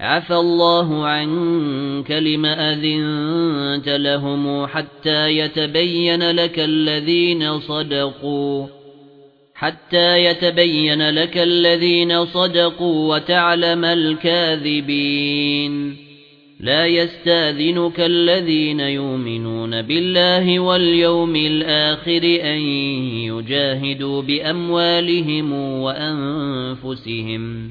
عفى الله عنك لما أذنت لهم حتى يتبين لك الذين صدقوا حتى يتبين لك الذين صدقوا وتعلم الكاذبين. لا يستأذنك الذين يؤمنون بالله واليوم الآخر أن يجاهدوا بأموالهم وأنفسهم.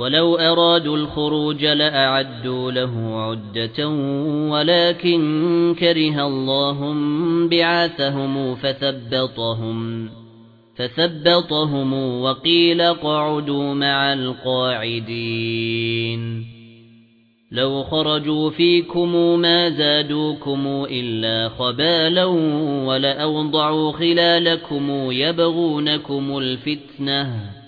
ولو أرادوا الخروج لأعدوا له عدة ولكن كره الله بعاثهم فثبطهم فثبطهم وقيل قعدوا مع القاعدين لو خرجوا فيكم ما زادوكم إلا خبالا ولأوضعوا خلالكم يبغونكم الفتنة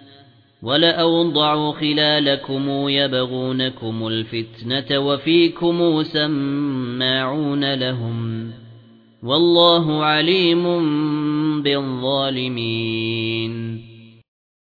وَلَأَوْضَعُوا خِلَالَكُمْ يَبْغُونَكُمُ الْفِتْنَةَ وَفِيكُمْ سَمَّاعُونَ لَهُمْ وَاللَّهُ عَلِيمٌ بِالظَّالِمِينَ